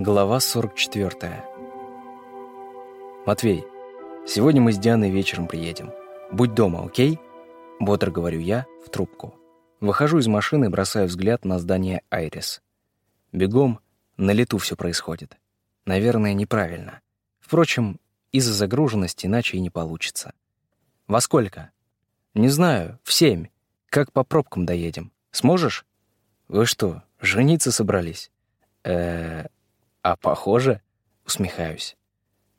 Глава 44. «Матвей, сегодня мы с Дианой вечером приедем. Будь дома, окей?» Бодро говорю я в трубку. Выхожу из машины и бросаю взгляд на здание «Айрис». Бегом, на лету все происходит. Наверное, неправильно. Впрочем, из-за загруженности иначе и не получится. «Во сколько?» «Не знаю, в семь. Как по пробкам доедем? Сможешь?» «Вы что, жениться собрались?» «Э-э...» А похоже, усмехаюсь.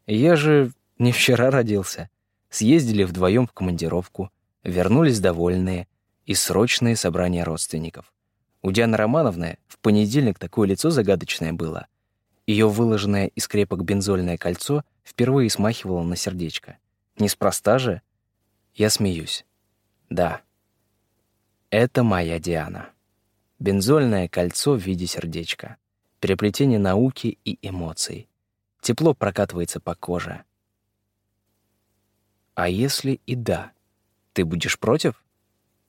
Я же не вчера родился. Съездили вдвоем в командировку, вернулись довольные и срочные собрания родственников. У Дианы Романовны в понедельник такое лицо загадочное было. Ее выложенное из крепок бензольное кольцо впервые смахивало на сердечко. Неспроста же? Я смеюсь. Да. Это моя Диана. Бензольное кольцо в виде сердечка переплетение науки и эмоций. Тепло прокатывается по коже. А если и да, ты будешь против?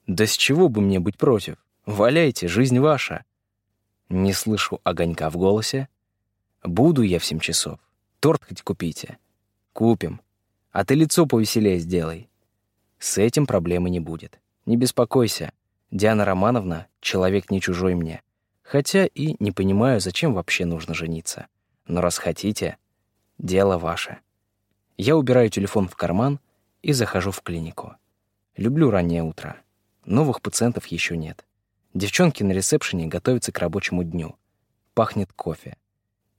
Да с чего бы мне быть против? Валяйте, жизнь ваша. Не слышу огонька в голосе. Буду я в семь часов. Торт хоть купите. Купим. А ты лицо повеселее сделай. С этим проблемы не будет. Не беспокойся. Диана Романовна — человек не чужой мне. Хотя и не понимаю, зачем вообще нужно жениться. Но раз хотите, дело ваше. Я убираю телефон в карман и захожу в клинику. Люблю раннее утро. Новых пациентов еще нет. Девчонки на ресепшене готовятся к рабочему дню. Пахнет кофе.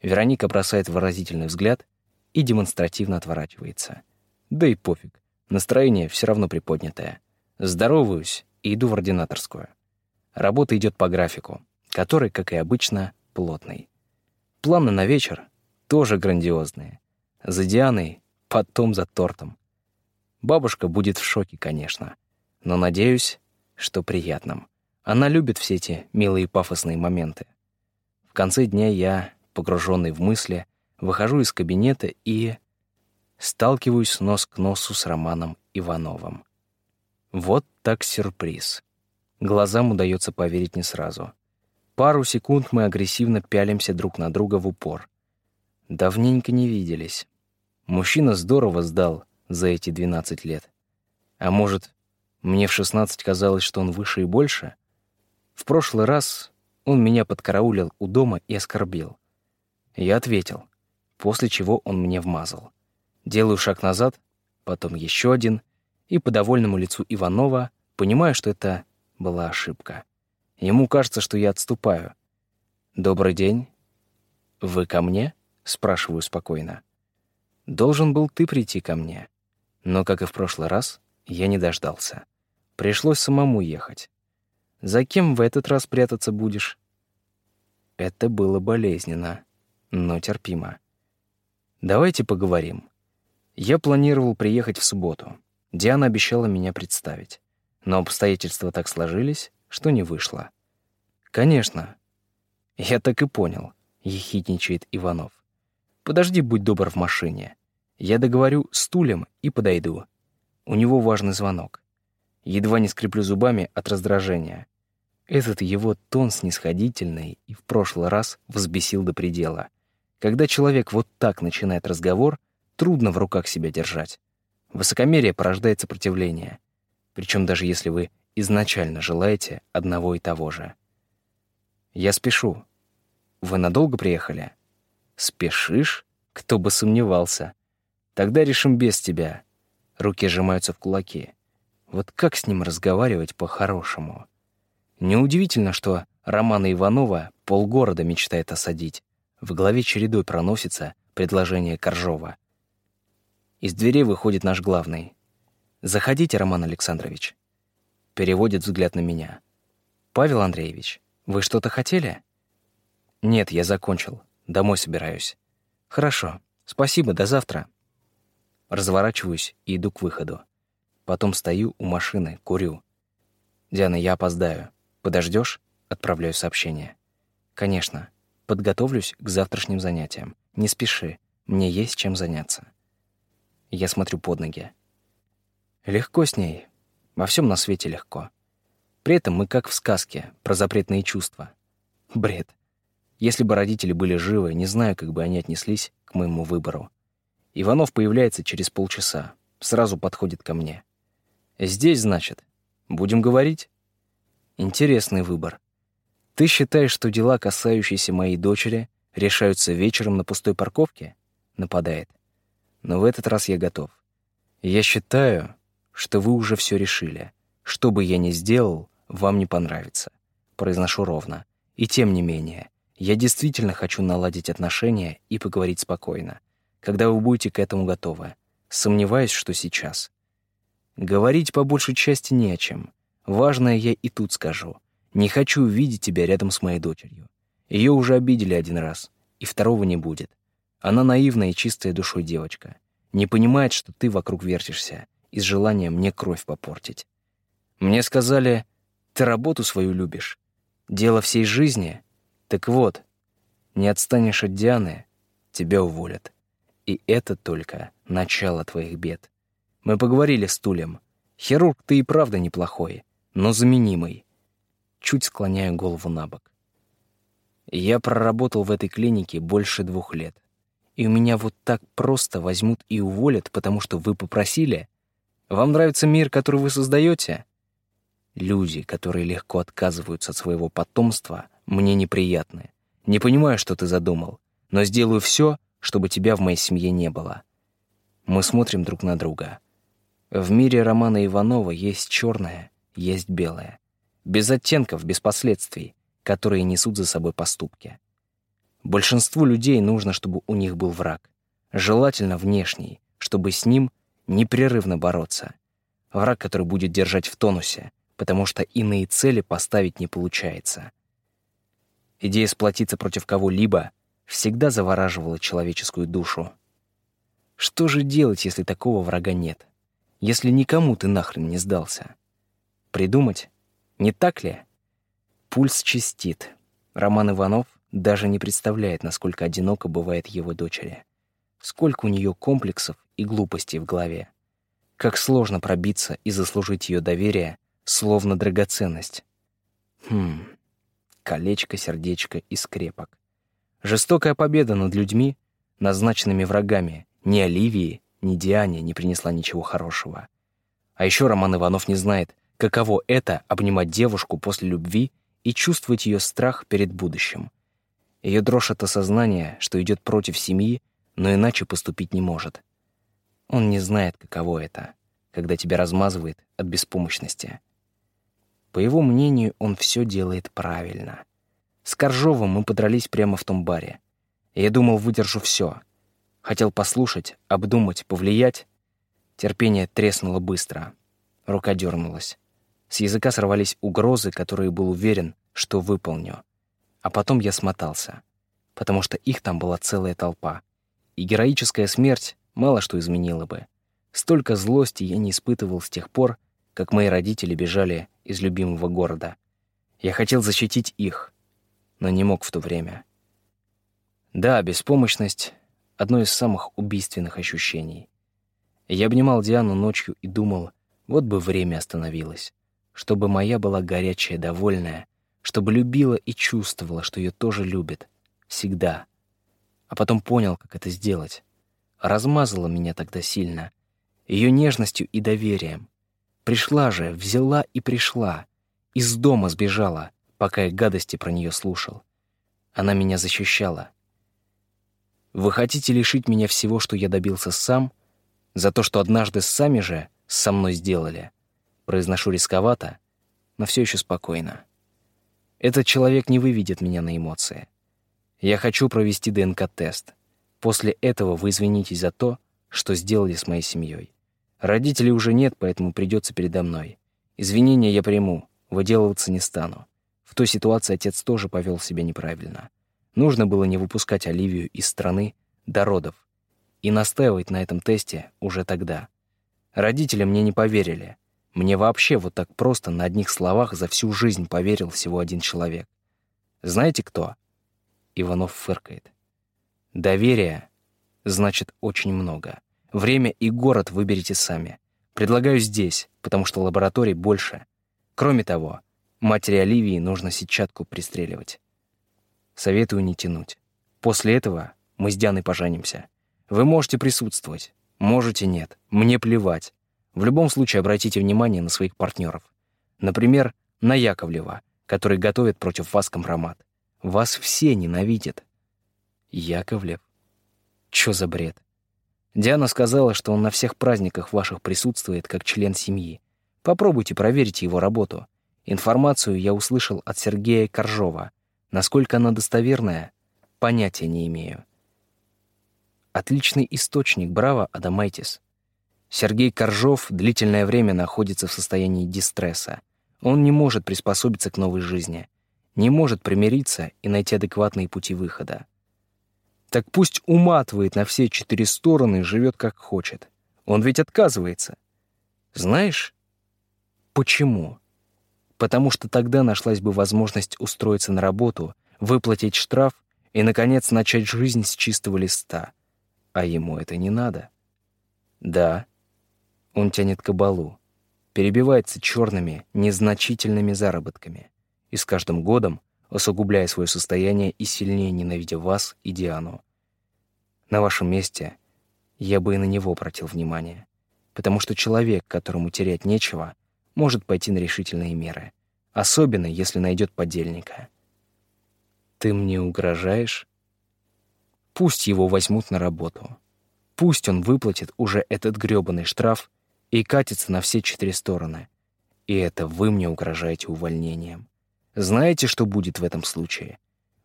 Вероника бросает выразительный взгляд и демонстративно отворачивается. Да и пофиг. Настроение все равно приподнятое. Здороваюсь и иду в ординаторскую. Работа идет по графику который, как и обычно, плотный. Планы на вечер тоже грандиозные. За Дианой, потом за тортом. Бабушка будет в шоке, конечно, но надеюсь, что приятным. Она любит все эти милые пафосные моменты. В конце дня я, погруженный в мысли, выхожу из кабинета и сталкиваюсь нос к носу с Романом Ивановым. Вот так сюрприз. Глазам удается поверить не сразу — Пару секунд мы агрессивно пялимся друг на друга в упор. Давненько не виделись. Мужчина здорово сдал за эти 12 лет. А может, мне в 16 казалось, что он выше и больше? В прошлый раз он меня подкараулил у дома и оскорбил. Я ответил, после чего он мне вмазал. Делаю шаг назад, потом еще один, и по довольному лицу Иванова понимаю, что это была ошибка. Ему кажется, что я отступаю. «Добрый день. Вы ко мне?» — спрашиваю спокойно. «Должен был ты прийти ко мне. Но, как и в прошлый раз, я не дождался. Пришлось самому ехать. За кем в этот раз прятаться будешь?» Это было болезненно, но терпимо. «Давайте поговорим. Я планировал приехать в субботу. Диана обещала меня представить. Но обстоятельства так сложились, что не вышло. «Конечно». «Я так и понял», — ехидничает Иванов. «Подожди, будь добр в машине. Я договорю стулем и подойду. У него важный звонок. Едва не скреплю зубами от раздражения. Этот его тон снисходительный и в прошлый раз взбесил до предела. Когда человек вот так начинает разговор, трудно в руках себя держать. Высокомерие порождает сопротивление. Причем даже если вы изначально желаете одного и того же. Я спешу. Вы надолго приехали? Спешишь? Кто бы сомневался. Тогда решим без тебя. Руки сжимаются в кулаки. Вот как с ним разговаривать по-хорошему? Неудивительно, что Романа Иванова полгорода мечтает осадить. В голове чередой проносится предложение Коржова. Из дверей выходит наш главный. «Заходите, Роман Александрович». Переводит взгляд на меня. «Павел Андреевич, вы что-то хотели? Нет, я закончил. Домой собираюсь. Хорошо. Спасибо, до завтра. Разворачиваюсь и иду к выходу. Потом стою у машины, курю. Диана, я опоздаю. Подождешь? Отправляю сообщение. Конечно. Подготовлюсь к завтрашним занятиям. Не спеши. Мне есть чем заняться. Я смотрю под ноги. Легко с ней. Во всем на свете легко. При этом мы как в сказке про запретные чувства. Бред. Если бы родители были живы, не знаю, как бы они отнеслись к моему выбору. Иванов появляется через полчаса, сразу подходит ко мне. «Здесь, значит? Будем говорить?» Интересный выбор. Ты считаешь, что дела, касающиеся моей дочери, решаются вечером на пустой парковке? Нападает. Но в этот раз я готов. Я считаю, что вы уже все решили. Что бы я ни сделал, вам не понравится. Произношу ровно. И тем не менее, я действительно хочу наладить отношения и поговорить спокойно, когда вы будете к этому готовы. Сомневаюсь, что сейчас. Говорить по большей части не о чем. Важное я и тут скажу. Не хочу увидеть тебя рядом с моей дочерью. Ее уже обидели один раз, и второго не будет. Она наивная и чистая душой девочка. Не понимает, что ты вокруг вертишься, из желания мне кровь попортить. Мне сказали, ты работу свою любишь. Дело всей жизни так вот, не отстанешь от Дианы, тебя уволят. И это только начало твоих бед. Мы поговорили с Тулем. Хирург ты и правда неплохой, но заменимый. Чуть склоняю голову на бок. Я проработал в этой клинике больше двух лет. И у меня вот так просто возьмут и уволят, потому что вы попросили? Вам нравится мир, который вы создаете? Люди, которые легко отказываются от своего потомства, мне неприятны. Не понимаю, что ты задумал, но сделаю все, чтобы тебя в моей семье не было. Мы смотрим друг на друга. В мире Романа Иванова есть черное, есть белое. Без оттенков, без последствий, которые несут за собой поступки. Большинству людей нужно, чтобы у них был враг. Желательно внешний, чтобы с ним непрерывно бороться. Враг, который будет держать в тонусе, потому что иные цели поставить не получается. Идея сплотиться против кого-либо всегда завораживала человеческую душу. Что же делать, если такого врага нет? Если никому ты нахрен не сдался? Придумать? Не так ли? Пульс чистит. Роман Иванов даже не представляет, насколько одиноко бывает его дочери. Сколько у нее комплексов и глупостей в голове. Как сложно пробиться и заслужить ее доверие, словно драгоценность. Хм колечко, сердечко и скрепок. Жестокая победа над людьми, назначенными врагами, ни Оливии, ни Диане не принесла ничего хорошего. А еще Роман Иванов не знает, каково это — обнимать девушку после любви и чувствовать ее страх перед будущим. Ее дрожь от осознания, что идет против семьи, но иначе поступить не может. Он не знает, каково это, когда тебя размазывает от беспомощности. По его мнению, он все делает правильно. С Коржовым мы подрались прямо в том баре. Я думал, выдержу все. Хотел послушать, обдумать, повлиять. Терпение треснуло быстро. Рука дернулась. С языка сорвались угрозы, которые был уверен, что выполню. А потом я смотался, потому что их там была целая толпа. И героическая смерть мало что изменила бы. Столько злости я не испытывал с тех пор, как мои родители бежали из любимого города. Я хотел защитить их, но не мог в то время. Да, беспомощность — одно из самых убийственных ощущений. Я обнимал Диану ночью и думал, вот бы время остановилось, чтобы моя была горячая, довольная, чтобы любила и чувствовала, что ее тоже любят. Всегда. А потом понял, как это сделать. Размазала меня тогда сильно. Ее нежностью и доверием. Пришла же, взяла и пришла. Из дома сбежала, пока я гадости про нее слушал. Она меня защищала. Вы хотите лишить меня всего, что я добился сам, за то, что однажды сами же со мной сделали? Произношу рисковато, но все еще спокойно. Этот человек не выведет меня на эмоции. Я хочу провести ДНК-тест. После этого вы извинитесь за то, что сделали с моей семьей. Родителей уже нет, поэтому придется передо мной. Извинения я приму, выделываться не стану. В той ситуации отец тоже повел себя неправильно. Нужно было не выпускать Оливию из страны до родов и настаивать на этом тесте уже тогда. Родители мне не поверили. Мне вообще вот так просто на одних словах за всю жизнь поверил всего один человек. Знаете кто? Иванов фыркает. Доверие значит очень много. Время и город выберите сами. Предлагаю здесь, потому что лабораторий больше. Кроме того, матери Оливии нужно сетчатку пристреливать. Советую не тянуть. После этого мы с Дианой поженимся. Вы можете присутствовать, можете нет. Мне плевать. В любом случае обратите внимание на своих партнеров. Например, на Яковлева, который готовит против вас компромат. Вас все ненавидят. Яковлев? Чё за бред? Диана сказала, что он на всех праздниках ваших присутствует как член семьи. Попробуйте проверить его работу. Информацию я услышал от Сергея Коржова. Насколько она достоверная, понятия не имею. Отличный источник, браво, Адамайтис. Сергей Коржов длительное время находится в состоянии дистресса. Он не может приспособиться к новой жизни, не может примириться и найти адекватные пути выхода. Так пусть уматывает на все четыре стороны и живет как хочет. Он ведь отказывается. Знаешь, почему? Потому что тогда нашлась бы возможность устроиться на работу, выплатить штраф и, наконец, начать жизнь с чистого листа. А ему это не надо. Да, он тянет кабалу, перебивается черными, незначительными заработками и с каждым годом усугубляя свое состояние и сильнее ненавидя вас и Диану. На вашем месте я бы и на него обратил внимание, потому что человек, которому терять нечего, может пойти на решительные меры, особенно если найдет подельника. Ты мне угрожаешь? Пусть его возьмут на работу. Пусть он выплатит уже этот грёбаный штраф и катится на все четыре стороны. И это вы мне угрожаете увольнением. Знаете, что будет в этом случае?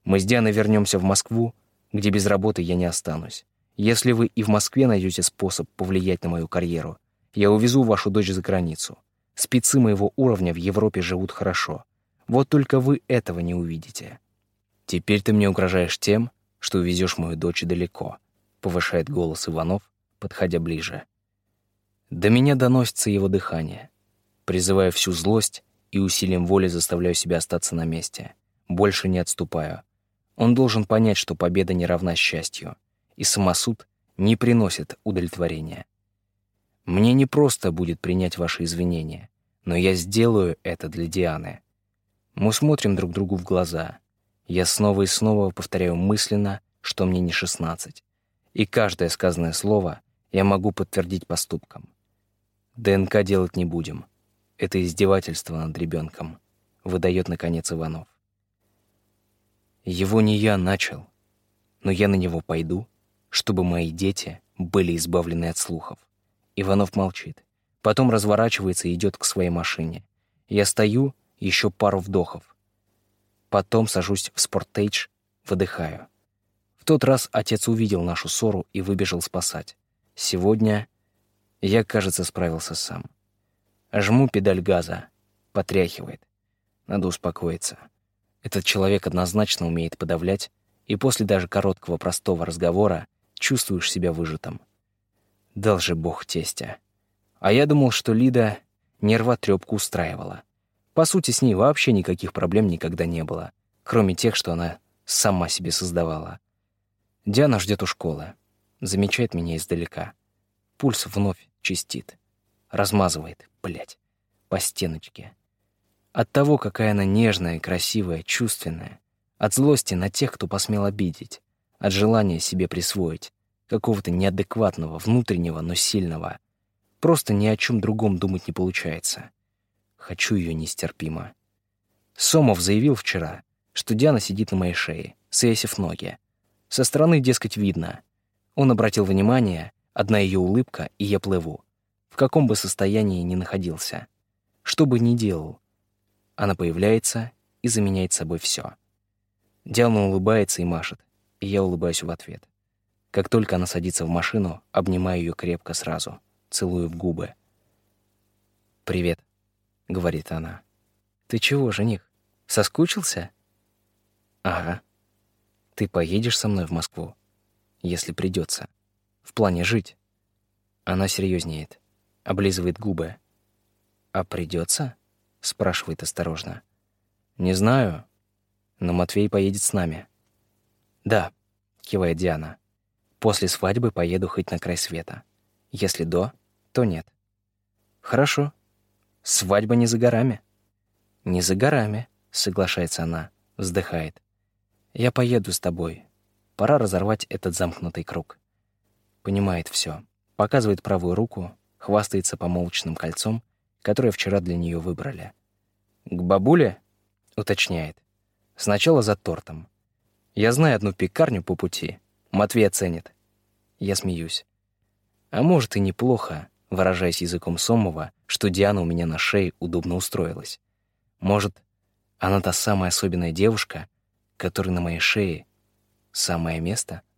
Мы с Дианой вернемся в Москву, где без работы я не останусь. Если вы и в Москве найдете способ повлиять на мою карьеру, я увезу вашу дочь за границу. Спецы моего уровня в Европе живут хорошо. Вот только вы этого не увидите. Теперь ты мне угрожаешь тем, что увезешь мою дочь далеко, повышает голос Иванов, подходя ближе. До меня доносится его дыхание. Призывая всю злость, и усилием воли заставляю себя остаться на месте. Больше не отступаю. Он должен понять, что победа не равна счастью, и самосуд не приносит удовлетворения. Мне не просто будет принять ваши извинения, но я сделаю это для Дианы. Мы смотрим друг другу в глаза. Я снова и снова повторяю мысленно, что мне не шестнадцать, И каждое сказанное слово я могу подтвердить поступком. ДНК делать не будем. Это издевательство над ребенком, выдает наконец Иванов. Его не я начал, но я на него пойду, чтобы мои дети были избавлены от слухов. Иванов молчит, потом разворачивается и идет к своей машине. Я стою, еще пару вдохов. Потом сажусь в спорттейдж, выдыхаю. В тот раз отец увидел нашу ссору и выбежал спасать. Сегодня я, кажется, справился сам. Жму педаль газа. Потряхивает. Надо успокоиться. Этот человек однозначно умеет подавлять, и после даже короткого простого разговора чувствуешь себя выжатым. Дал же бог тестя. А я думал, что Лида нервотрепку устраивала. По сути, с ней вообще никаких проблем никогда не было, кроме тех, что она сама себе создавала. Диана ждет у школы. Замечает меня издалека. Пульс вновь чистит размазывает, блядь, по стеночке. От того, какая она нежная, красивая, чувственная. От злости на тех, кто посмел обидеть. От желания себе присвоить. Какого-то неадекватного, внутреннего, но сильного. Просто ни о чем другом думать не получается. Хочу ее нестерпимо. Сомов заявил вчера, что Диана сидит на моей шее, свесив ноги. Со стороны, дескать, видно. Он обратил внимание, одна ее улыбка, и я плыву каком бы состоянии ни находился. Что бы ни делал, она появляется и заменяет собой все. Диана улыбается и машет, и я улыбаюсь в ответ. Как только она садится в машину, обнимаю ее крепко сразу, целую в губы. «Привет», — говорит она. «Ты чего, жених, соскучился?» «Ага. Ты поедешь со мной в Москву, если придется. В плане жить». Она серьезнеет облизывает губы. «А придется?» — спрашивает осторожно. «Не знаю, но Матвей поедет с нами». «Да», — кивает Диана. «После свадьбы поеду хоть на край света. Если до, то нет». «Хорошо. Свадьба не за горами». «Не за горами», — соглашается она, вздыхает. Я поеду с тобой. Пора разорвать этот замкнутый круг. Понимает все. Показывает правую руку, хвастается помолвочным кольцом, которое вчера для нее выбрали. К бабуле? Уточняет. Сначала за тортом. Я знаю одну пекарню по пути. Матвей оценит. Я смеюсь. А может и неплохо, выражаясь языком Сомова, что Диана у меня на шее удобно устроилась. Может, она та самая особенная девушка, которой на моей шее самое место —